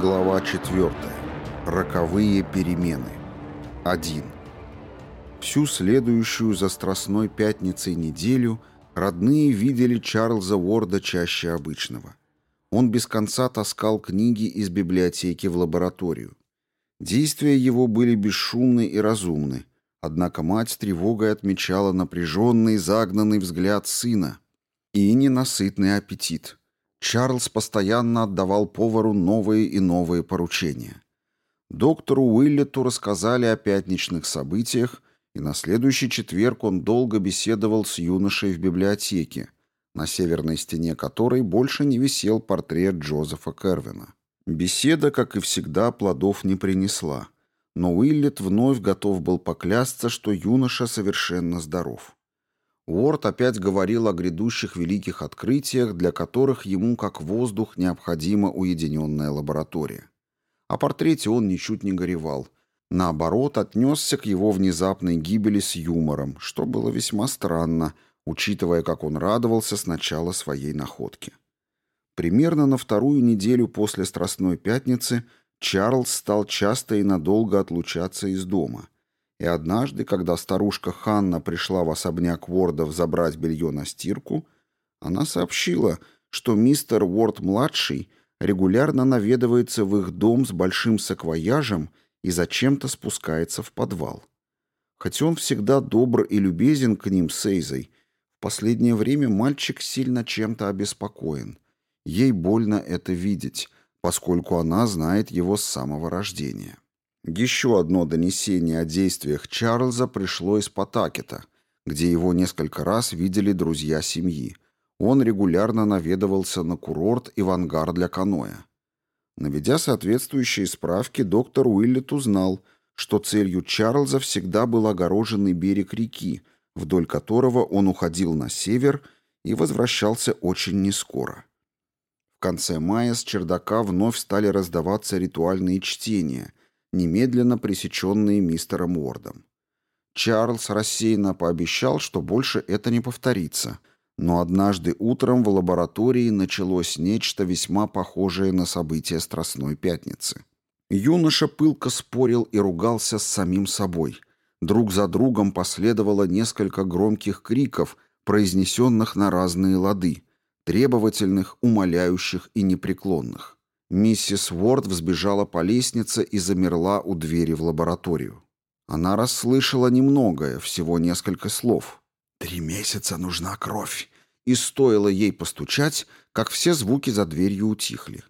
Глава 4. Роковые перемены. 1. Всю следующую за Страстной Пятницей неделю родные видели Чарльза Уорда чаще обычного. Он без конца таскал книги из библиотеки в лабораторию. Действия его были бесшумны и разумны, однако мать с тревогой отмечала напряженный, загнанный взгляд сына и ненасытный аппетит – Чарльз постоянно отдавал повару новые и новые поручения. Доктору Уиллету рассказали о пятничных событиях, и на следующий четверг он долго беседовал с юношей в библиотеке, на северной стене которой больше не висел портрет Джозефа Кервина. Беседа, как и всегда, плодов не принесла, но Уиллет вновь готов был поклясться, что юноша совершенно здоров. Уорд опять говорил о грядущих великих открытиях, для которых ему, как воздух, необходима уединенная лаборатория. О портрете он ничуть не горевал. Наоборот, отнесся к его внезапной гибели с юмором, что было весьма странно, учитывая, как он радовался с начала своей находки. Примерно на вторую неделю после Страстной Пятницы Чарльз стал часто и надолго отлучаться из дома – и однажды, когда старушка Ханна пришла в особняк Уордов забрать белье на стирку, она сообщила, что мистер Уорд-младший регулярно наведывается в их дом с большим саквояжем и зачем-то спускается в подвал. Хотя он всегда добр и любезен к ним с Эйзой, в последнее время мальчик сильно чем-то обеспокоен. Ей больно это видеть, поскольку она знает его с самого рождения. Еще одно донесение о действиях Чарльза пришло из Потакета, где его несколько раз видели друзья семьи. Он регулярно наведывался на курорт и в ангар для каноэ. Наведя соответствующие справки, доктор Уиллет узнал, что целью Чарльза всегда был огороженный берег реки, вдоль которого он уходил на север и возвращался очень нескоро. В конце мая с чердака вновь стали раздаваться ритуальные чтения – немедленно пресеченные мистером Уордом. Чарльз рассеянно пообещал, что больше это не повторится, но однажды утром в лаборатории началось нечто весьма похожее на события Страстной Пятницы. Юноша пылко спорил и ругался с самим собой. Друг за другом последовало несколько громких криков, произнесенных на разные лады, требовательных, умоляющих и непреклонных. Миссис Уорд взбежала по лестнице и замерла у двери в лабораторию. Она расслышала немногое, всего несколько слов. «Три месяца нужна кровь!» И стоило ей постучать, как все звуки за дверью утихли.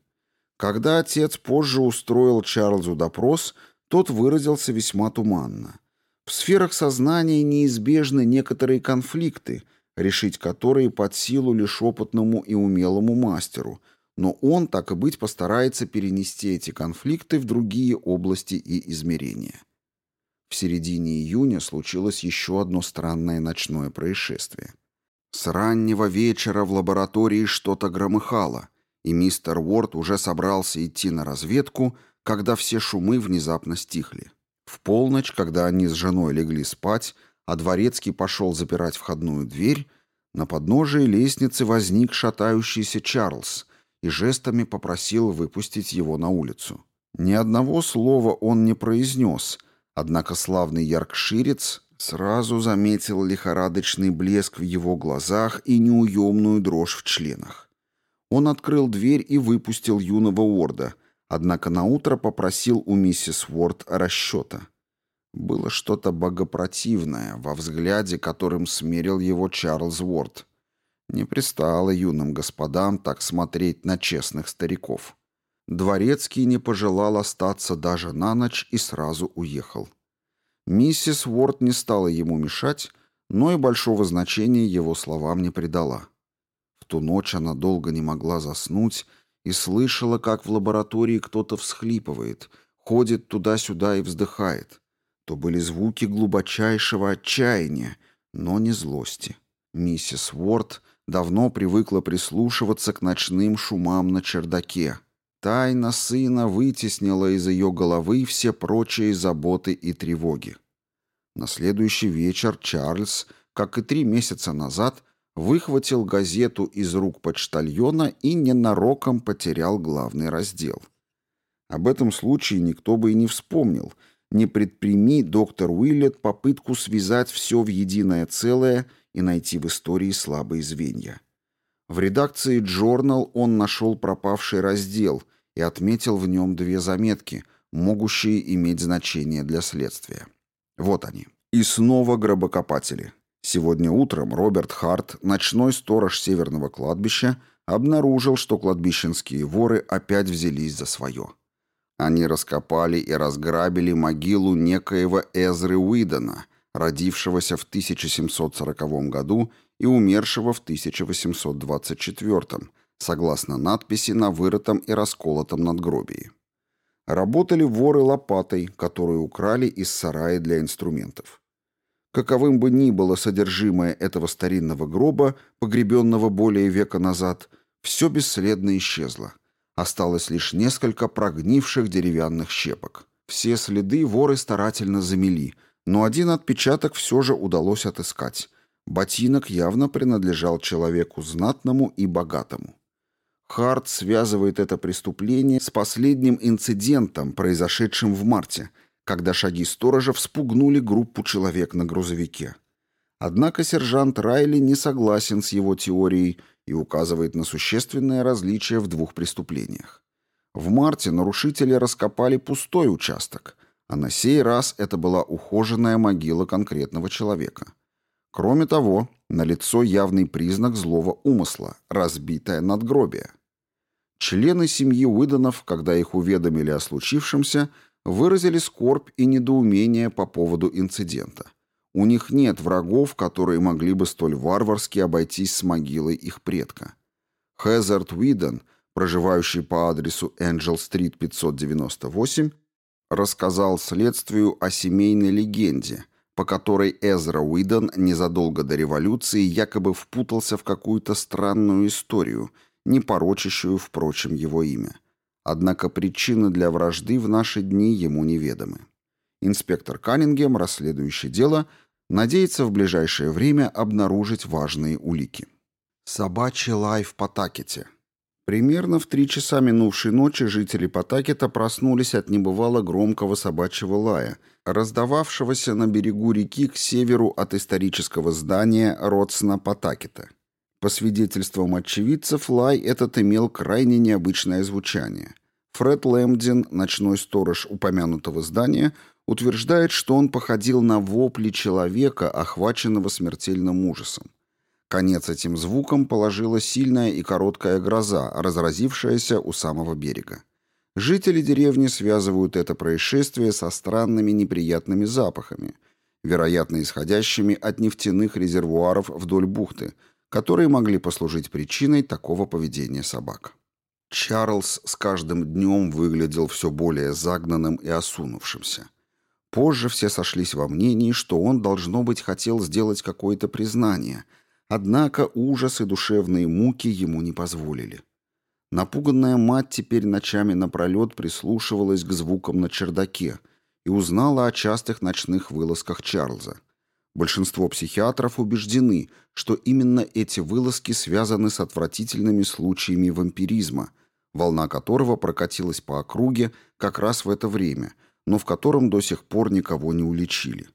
Когда отец позже устроил Чарльзу допрос, тот выразился весьма туманно. В сферах сознания неизбежны некоторые конфликты, решить которые под силу лишь опытному и умелому мастеру, но он, так и быть, постарается перенести эти конфликты в другие области и измерения. В середине июня случилось еще одно странное ночное происшествие. С раннего вечера в лаборатории что-то громыхало, и мистер Уорд уже собрался идти на разведку, когда все шумы внезапно стихли. В полночь, когда они с женой легли спать, а Дворецкий пошел запирать входную дверь, на подножии лестницы возник шатающийся Чарльз и жестами попросил выпустить его на улицу. Ни одного слова он не произнес, однако славный яркширец сразу заметил лихорадочный блеск в его глазах и неуемную дрожь в членах. Он открыл дверь и выпустил юного Уорда, однако наутро попросил у миссис Уорд расчета. Было что-то богопротивное во взгляде, которым смерил его Чарльз Уорд. Не пристало юным господам так смотреть на честных стариков. Дворецкий не пожелал остаться даже на ночь и сразу уехал. Миссис Уорд не стала ему мешать, но и большого значения его словам не придала. В ту ночь она долго не могла заснуть и слышала, как в лаборатории кто-то всхлипывает, ходит туда-сюда и вздыхает. То были звуки глубочайшего отчаяния, но не злости. Миссис Уорд давно привыкла прислушиваться к ночным шумам на чердаке. Тайна сына вытеснила из ее головы все прочие заботы и тревоги. На следующий вечер Чарльз, как и три месяца назад, выхватил газету из рук почтальона и ненароком потерял главный раздел. Об этом случае никто бы и не вспомнил. Не предприми доктор Уиллет попытку связать все в единое целое и найти в истории слабые звенья. В редакции Journal он нашел пропавший раздел и отметил в нем две заметки, могущие иметь значение для следствия. Вот они. И снова гробокопатели. Сегодня утром Роберт Харт, ночной сторож Северного кладбища, обнаружил, что кладбищенские воры опять взялись за свое. Они раскопали и разграбили могилу некоего Эзры Уидона, родившегося в 1740 году и умершего в 1824, согласно надписи на вырытом и расколотом надгробии. Работали воры лопатой, которую украли из сарая для инструментов. Каковым бы ни было содержимое этого старинного гроба, погребенного более века назад, все бесследно исчезло. Осталось лишь несколько прогнивших деревянных щепок. Все следы воры старательно замели, но один отпечаток все же удалось отыскать. Ботинок явно принадлежал человеку знатному и богатому. Харт связывает это преступление с последним инцидентом, произошедшим в марте, когда шаги сторожа вспугнули группу человек на грузовике. Однако сержант Райли не согласен с его теорией и указывает на существенное различие в двух преступлениях. В марте нарушители раскопали пустой участок, а на сей раз это была ухоженная могила конкретного человека. Кроме того, налицо явный признак злого умысла – разбитое надгробие. Члены семьи Уидонов, когда их уведомили о случившемся, выразили скорбь и недоумение по поводу инцидента. У них нет врагов, которые могли бы столь варварски обойтись с могилой их предка. Хезард Уидон, проживающий по адресу Энджел-стрит 598, рассказал следствию о семейной легенде, по которой Эзра Уидон незадолго до революции якобы впутался в какую-то странную историю, не порочащую, впрочем, его имя. Однако причины для вражды в наши дни ему неведомы. Инспектор Каннингем, расследующий дело, надеется в ближайшее время обнаружить важные улики. Собачий лай в Потакете. Примерно в три часа минувшей ночи жители Потакета проснулись от небывало громкого собачьего лая, раздававшегося на берегу реки к северу от исторического здания Ротсна Потакета. По свидетельствам очевидцев, лай этот имел крайне необычное звучание. Фред Лэмдин, ночной сторож упомянутого здания, утверждает, что он походил на вопли человека, охваченного смертельным ужасом. Конец этим звукам положила сильная и короткая гроза, разразившаяся у самого берега. Жители деревни связывают это происшествие со странными неприятными запахами, вероятно, исходящими от нефтяных резервуаров вдоль бухты – которые могли послужить причиной такого поведения собак. Чарльз с каждым днем выглядел все более загнанным и осунувшимся. Позже все сошлись во мнении, что он, должно быть, хотел сделать какое-то признание, однако ужас и душевные муки ему не позволили. Напуганная мать теперь ночами напролет прислушивалась к звукам на чердаке и узнала о частых ночных вылазках Чарльза. Большинство психиатров убеждены, что именно эти вылазки связаны с отвратительными случаями вампиризма, волна которого прокатилась по округе как раз в это время, но в котором до сих пор никого не уличили.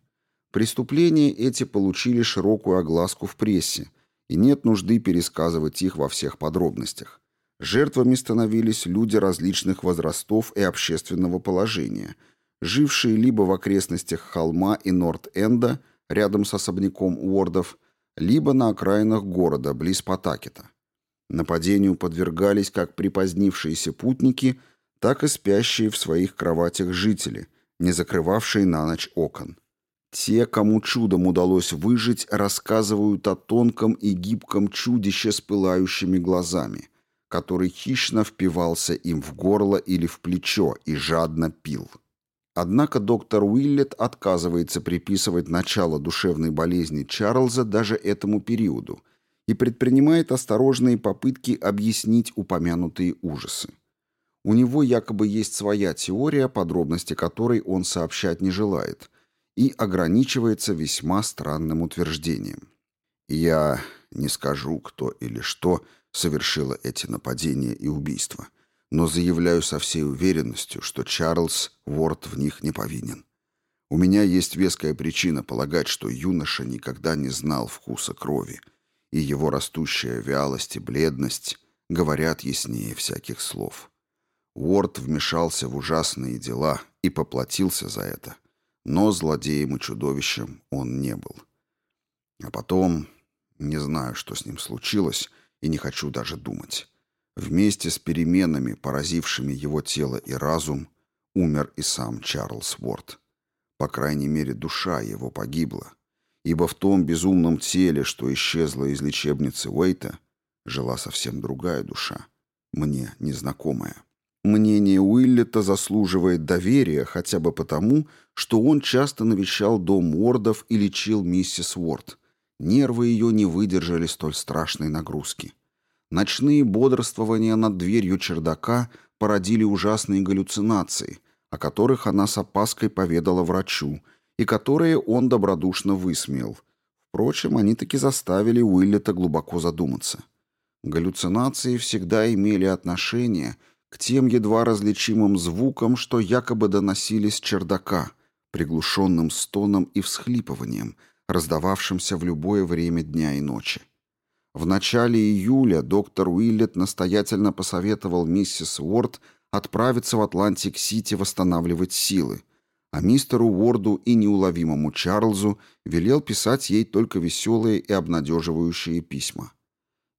Преступления эти получили широкую огласку в прессе, и нет нужды пересказывать их во всех подробностях. Жертвами становились люди различных возрастов и общественного положения, жившие либо в окрестностях холма и Норт-Энда – рядом с особняком Уордов, либо на окраинах города, близ Потакета. Нападению подвергались как припозднившиеся путники, так и спящие в своих кроватях жители, не закрывавшие на ночь окон. Те, кому чудом удалось выжить, рассказывают о тонком и гибком чудище с пылающими глазами, который хищно впивался им в горло или в плечо и жадно пил. Однако доктор Уиллет отказывается приписывать начало душевной болезни Чарльза даже этому периоду и предпринимает осторожные попытки объяснить упомянутые ужасы. У него якобы есть своя теория, подробности которой он сообщать не желает, и ограничивается весьма странным утверждением. «Я не скажу, кто или что совершило эти нападения и убийства. но заявляю со всей уверенностью, что Чарльз Уорд в них не повинен. У меня есть веская причина полагать, что юноша никогда не знал вкуса крови, и его растущая вялость и бледность говорят яснее всяких слов. Уорд вмешался в ужасные дела и поплатился за это, но злодеем и чудовищем он не был. А потом, не знаю, что с ним случилось, и не хочу даже думать. Вместе с переменами, поразившими его тело и разум, умер и сам Чарльз Уорд. По крайней мере, душа его погибла, ибо в том безумном теле, что исчезло из лечебницы Уэйта, жила совсем другая душа, мне незнакомая. Мнение Уиллета заслуживает доверия хотя бы потому, что он часто навещал дом Уордов и лечил миссис Уорд. Нервы ее не выдержали столь страшной нагрузки. Ночные бодрствования над дверью чердака породили ужасные галлюцинации, о которых она с опаской поведала врачу, и которые он добродушно высмеял. Впрочем, они таки заставили Уиллета глубоко задуматься. Галлюцинации всегда имели отношение к тем едва различимым звукам, что якобы доносились чердака, приглушенным стоном и всхлипыванием, раздававшимся в любое время дня и ночи. В начале июля доктор Уиллет настоятельно посоветовал миссис Уорд отправиться в Атлантик-Сити восстанавливать силы, а мистеру Уорду и неуловимому Чарльзу велел писать ей только веселые и обнадеживающие письма.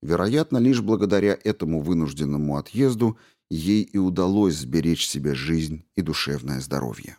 Вероятно, лишь благодаря этому вынужденному отъезду ей и удалось сберечь себе жизнь и душевное здоровье.